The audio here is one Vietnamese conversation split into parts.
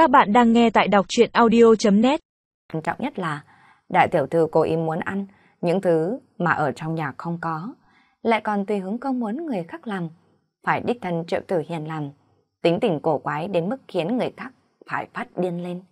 Các bạn đang nghe tại đọc truyện audio.net Quan trọng nhất là đại tiểu thư cố ý muốn ăn những thứ mà ở trong nhà không có, lại còn tùy hứng không muốn người khác làm, phải đích thân triệu tử hiền làm, tính tình cổ quái đến mức khiến người khác phải phát điên lên.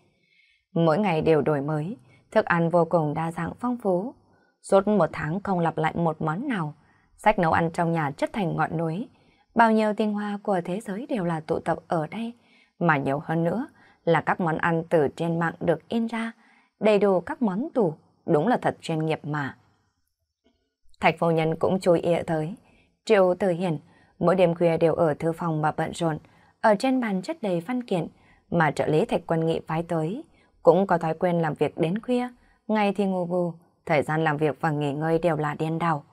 Mỗi ngày đều đổi mới, thức ăn vô cùng đa dạng phong phú. Suốt một tháng không lặp lại một món nào, sách nấu ăn trong nhà chất thành ngọn núi. Bao nhiêu tinh hoa của thế giới đều là tụ tập ở đây, mà nhiều hơn nữa là các món ăn từ trên mạng được in ra, đầy đủ các món tủ, đúng là thật chuyên nghiệp mà. Thạch phu nhân cũng chú ý tới. Triệu Tử Hiền mỗi đêm khuya đều ở thư phòng mà bận rộn, ở trên bàn chất đầy văn kiện mà trợ lý Thạch Quân Nghị phái tới, cũng có thói quen làm việc đến khuya, ngày thì ngủ bù, thời gian làm việc và nghỉ ngơi đều là điên đảo.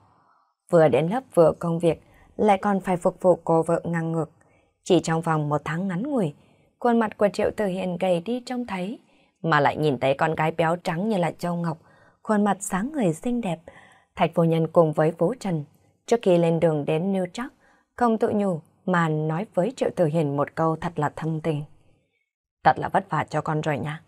Vừa đến lớp vừa công việc, lại còn phải phục vụ cô vợ ngang ngược. Chỉ trong vòng một tháng ngắn ngủi, khuôn mặt của Triệu Tử Hiền gầy đi trông thấy, mà lại nhìn thấy con gái béo trắng như là Châu Ngọc, khuôn mặt sáng người xinh đẹp. Thạch vô nhân cùng với Vũ Trần, trước khi lên đường đến New York, không tự nhủ mà nói với Triệu Tử Hiền một câu thật là thâm tình. Thật là vất vả cho con rồi nha.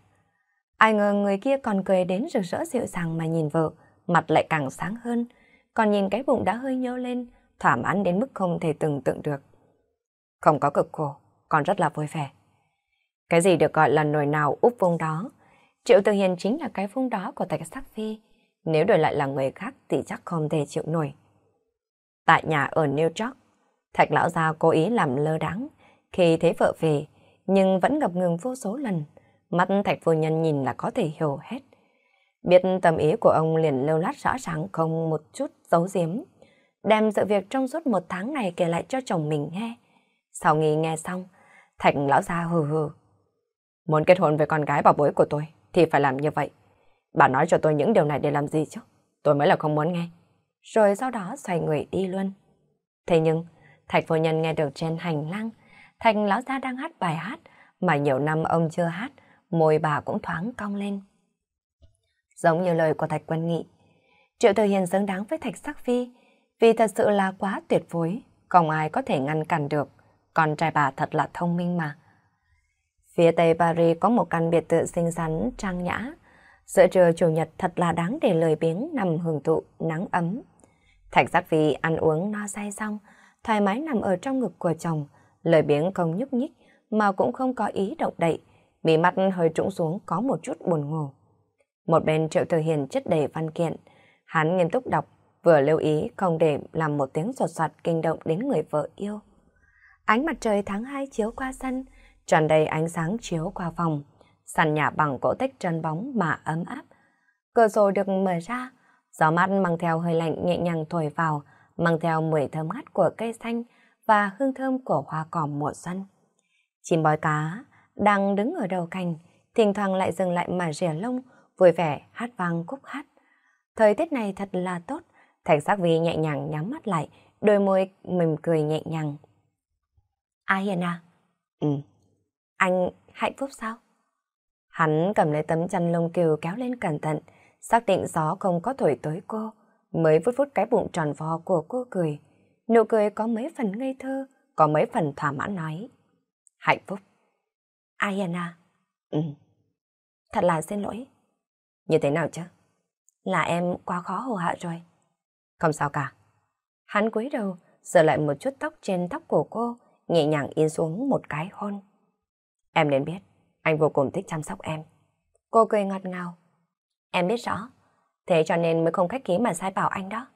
Ai ngờ người kia còn cười đến rực rỡ dịu dàng mà nhìn vợ, mặt lại càng sáng hơn, còn nhìn cái bụng đã hơi nhô lên, thỏa mãn đến mức không thể tưởng tượng được. Không có cực khổ, còn rất là vui vẻ. Cái gì được gọi là nồi nào úp vung đó, Triệu Tử Hiền chính là cái vung đó của Thạch Sắc Phi, nếu đổi lại là người khác thì chắc không thể chịu nổi. Tại nhà ở New York, Thạch lão gia cố ý làm lơ đáng khi thấy vợ về, nhưng vẫn ngập ngừng vô số lần. Mắt Thạch phu nhân nhìn là có thể hiểu hết. Biết tâm ý của ông liền lưu lát rõ ràng không một chút giấu giếm. Đem sự việc trong suốt một tháng này kể lại cho chồng mình nghe. Sau khi nghe xong, Thạch lão gia hừ hừ. Muốn kết hôn với con gái bảo bối của tôi thì phải làm như vậy. Bà nói cho tôi những điều này để làm gì chứ? Tôi mới là không muốn nghe. Rồi sau đó xoay người đi luôn. Thế nhưng, Thạch phu nhân nghe được trên hành lang, Thạch lão gia đang hát bài hát mà nhiều năm ông chưa hát, môi bà cũng thoáng cong lên. Giống như lời của Thạch Quân Nghị, Triệu thừa Hiền xứng đáng với Thạch Sắc Phi, vì thật sự là quá tuyệt vời, không ai có thể ngăn cản được, con trai bà thật là thông minh mà. Phía tây Paris có một căn biệt thự xinh xắn, trang nhã, giữa trưa chủ nhật thật là đáng để lời biếng nằm hưởng thụ nắng ấm. Thạch giác Phi ăn uống no say xong, thoải mái nằm ở trong ngực của chồng, lời biếng không nhúc nhích mà cũng không có ý động đậy, mí mắt hơi trũng xuống có một chút buồn ngủ. Một bên Triệu Thừa Hiền chất đầy văn kiện, hắn nghiêm túc đọc, vừa lưu ý không để làm một tiếng sột soạt kinh động đến người vợ yêu. Ánh mặt trời tháng 2 chiếu qua sân, tràn đầy ánh sáng chiếu qua phòng, sàn nhà bằng gỗ tích trơn bóng mà ấm áp. Cửa sổ được mở ra, gió mát mang theo hơi lạnh nhẹ nhàng thổi vào, mang theo mùi thơm ngát của cây xanh và hương thơm của hoa cỏ mùa xuân. Chim bói cá đang đứng ở đầu cành, thỉnh thoảng lại dừng lại mà rỉa lông, vui vẻ hát vang khúc hát. Thời tiết này thật là tốt, Thành sắc Vi nhẹ nhàng nhắm mắt lại, đôi môi mỉm cười nhẹ nhàng. A Hiền à? Ừ. Anh hạnh phúc sao? Hắn cầm lấy tấm chăn lông kiều kéo lên cẩn thận, xác định gió không có thổi tới cô, mới vút vút cái bụng tròn vo của cô cười. Nụ cười có mấy phần ngây thơ, có mấy phần thỏa mãn nói. Hạnh phúc. Ayana. À ừ. Thật là xin lỗi. Như thế nào chứ? Là em quá khó hồ hạ rồi. Không sao cả. Hắn cúi đầu, sờ lại một chút tóc trên tóc của cô, nhẹ nhàng in xuống một cái hôn. Em nên biết, anh vô cùng thích chăm sóc em. Cô cười ngọt ngào. Em biết rõ, thế cho nên mới không khách khí mà sai bảo anh đó.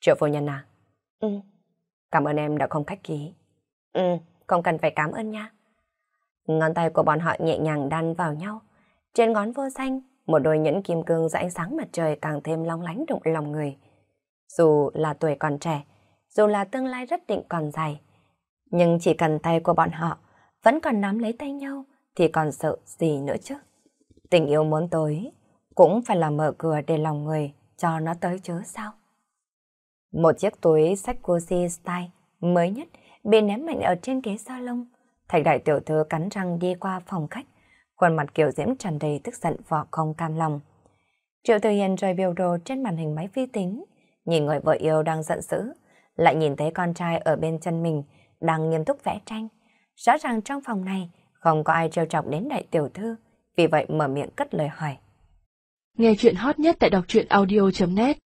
Triệu phu nhân à? Ừ. Cảm ơn em đã không khách khí. Ừ, không cần phải cảm ơn nha. Ngón tay của bọn họ nhẹ nhàng đan vào nhau. Trên ngón vô xanh, một đôi nhẫn kim cương dưới ánh sáng mặt trời càng thêm long lánh đụng lòng người. Dù là tuổi còn trẻ, dù là tương lai rất định còn dài, nhưng chỉ cần tay của bọn họ vẫn còn nắm lấy tay nhau thì còn sợ gì nữa chứ. Tình yêu muốn tới cũng phải là mở cửa để lòng người cho nó tới chứ sao. Một chiếc túi sách Gucci style mới nhất bị ném mạnh ở trên ghế salon. Thạch đại tiểu thư cắn răng đi qua phòng khách, khuôn mặt kiểu diễm tràn đầy tức giận và không cam lòng. Triệu từ Hiền rời biểu đồ trên màn hình máy vi tính, nhìn người vợ yêu đang giận dữ, lại nhìn thấy con trai ở bên chân mình đang nghiêm túc vẽ tranh. Rõ ràng trong phòng này Không có ai trêu chọc đến đại tiểu thư, vì vậy mở miệng cất lời hỏi. Nghe chuyện hot nhất tại đọc truyện audio.net